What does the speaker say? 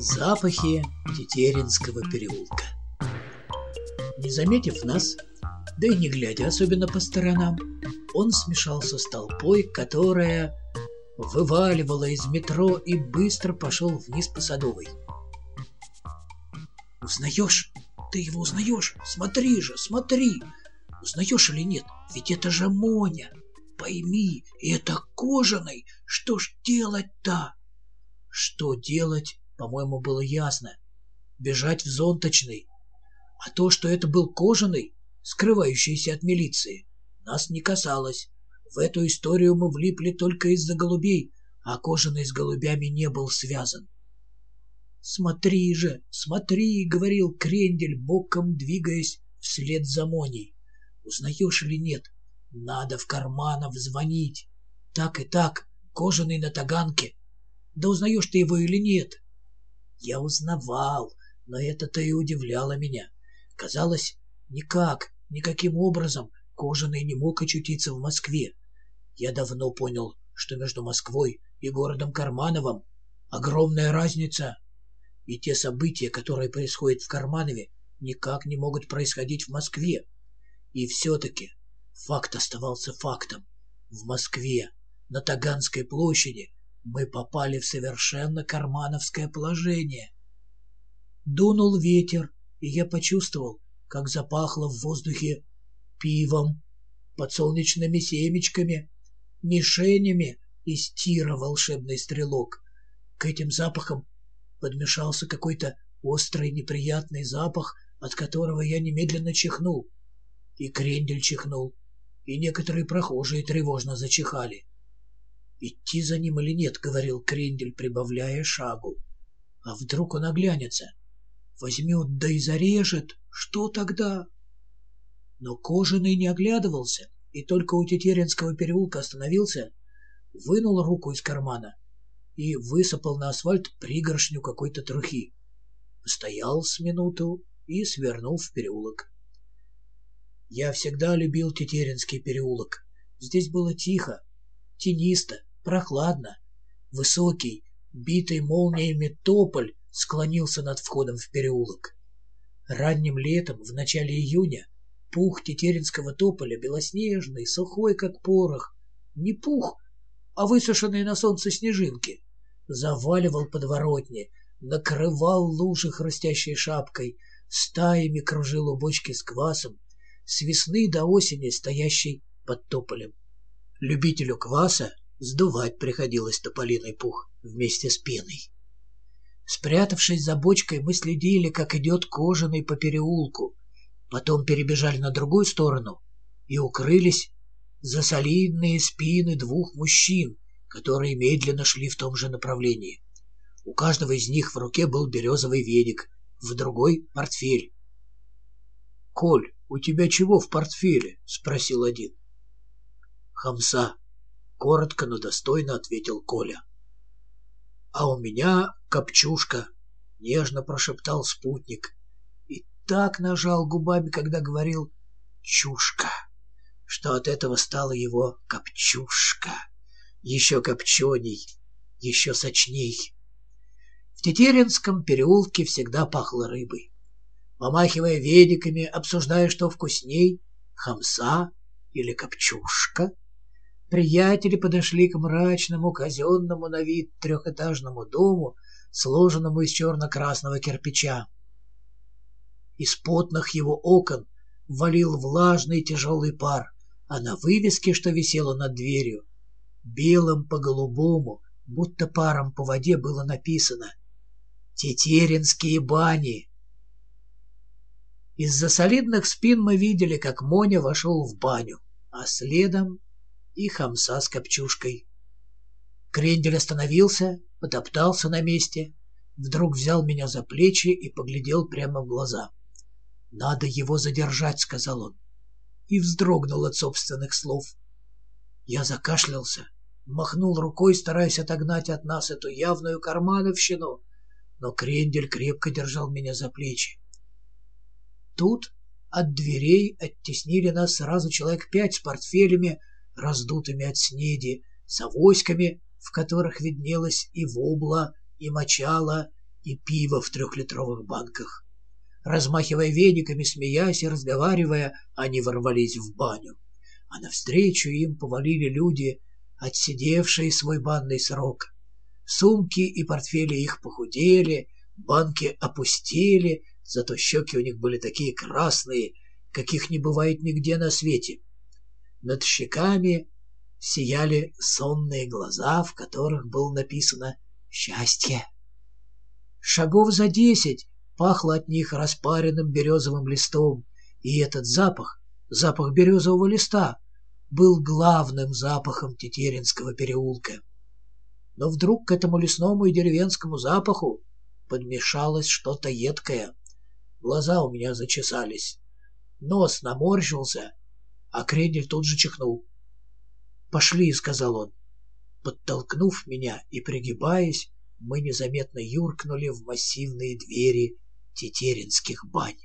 Запахи Тетеринского переулка. Не заметив нас, да и не глядя особенно по сторонам, он смешался с толпой, которая вываливала из метро и быстро пошел вниз по Садовой. «Узнаешь? Ты его узнаешь? Смотри же, смотри! Узнаешь или нет? Ведь это же Моня! Пойми, это кожаный! Что ж делать-то?» Что делать, по-моему, было ясно. Бежать в зонточный. А то, что это был кожаный, скрывающийся от милиции, нас не касалось. В эту историю мы влипли только из-за голубей, а кожаный с голубями не был связан. «Смотри же, смотри!» — говорил Крендель, боком двигаясь вслед за Моней. «Узнаешь или нет? Надо в карманов звонить. Так и так, кожаный на таганке. Да узнаешь ты его или нет?» Я узнавал, но это-то и удивляло меня. Казалось, никак, никаким образом Кожаный не мог очутиться в Москве. Я давно понял, что между Москвой и городом Кармановым огромная разница. И те события, которые происходят в Карманове, никак не могут происходить в Москве. И все-таки факт оставался фактом. В Москве, на Таганской площади, мы попали в совершенно кармановское положение. Дунул ветер, и я почувствовал, как запахло в воздухе пивом, подсолнечными семечками, мишенями из тира волшебный стрелок. К этим запахам подмешался какой-то острый неприятный запах, от которого я немедленно чихнул. И крендель чихнул, и некоторые прохожие тревожно зачихали. «Идти за ним или нет?» — говорил Крендель, прибавляя шагу. «А вдруг он оглянется? Возьмет да и зарежет? Что тогда?» Но Кожаный не оглядывался и только у Тетеринского переулка остановился, вынул руку из кармана и высыпал на асфальт пригоршню какой-то трухи. Постоял с минуту и свернул в переулок. Я всегда любил Тетеринский переулок. Здесь было тихо, тенисто, прохладно. Высокий, битый молниями тополь склонился над входом в переулок. Ранним летом, в начале июня, пух тетеринского тополя, белоснежный, сухой, как порох. Не пух, а высушенные на солнце снежинки. Заваливал подворотни, накрывал лужи хрустящей шапкой, стаями кружил у бочки с квасом, с весны до осени стоящей под тополем. Любителю кваса Сдувать приходилось тополиный пух вместе с пеной. Спрятавшись за бочкой, мы следили, как идет кожаный по переулку. Потом перебежали на другую сторону и укрылись за солидные спины двух мужчин, которые медленно шли в том же направлении. У каждого из них в руке был березовый веник, в другой — портфель. — Коль, у тебя чего в портфеле? — спросил один. — Хамса, Коротко, но достойно ответил Коля. «А у меня копчушка», — нежно прошептал спутник. И так нажал губами, когда говорил «чушка», что от этого стало его копчушка. Еще копченей, еще сочней. В Тетеринском переулке всегда пахло рыбой. Помахивая ведиками, обсуждая, что вкусней, хамса или копчушка — Приятели подошли к мрачному, казенному на вид трехэтажному дому, сложенному из черно-красного кирпича. Из потных его окон валил влажный тяжелый пар, а на вывеске, что висела над дверью, белым по голубому, будто паром по воде было написано «Тетеринские бани». Из-за солидных спин мы видели, как Моня вошел в баню, а следом и хамса с копчушкой. Крендель остановился, потоптался на месте, вдруг взял меня за плечи и поглядел прямо в глаза. «Надо его задержать», — сказал он, и вздрогнул от собственных слов. Я закашлялся, махнул рукой, стараясь отогнать от нас эту явную кармановщину, но Крендель крепко держал меня за плечи. Тут от дверей оттеснили нас сразу человек пять с портфелями, раздутыми от снеди, с авоськами, в которых виднелось и вобла, и мочала, и пиво в трехлитровых банках. Размахивая вениками, смеясь и разговаривая, они ворвались в баню. А навстречу им повалили люди, отсидевшие свой банный срок. Сумки и портфели их похудели, банки опустели, зато щеки у них были такие красные, каких не бывает нигде на свете. Над щеками сияли сонные глаза, в которых было написано «Счастье». Шагов за десять пахло от них распаренным березовым листом, и этот запах, запах березового листа, был главным запахом Тетеринского переулка. Но вдруг к этому лесному и деревенскому запаху подмешалось что-то едкое. Глаза у меня зачесались, нос наморщился, а крендель тут же чихнул. «Пошли», — сказал он. Подтолкнув меня и пригибаясь, мы незаметно юркнули в массивные двери тетеринских бань.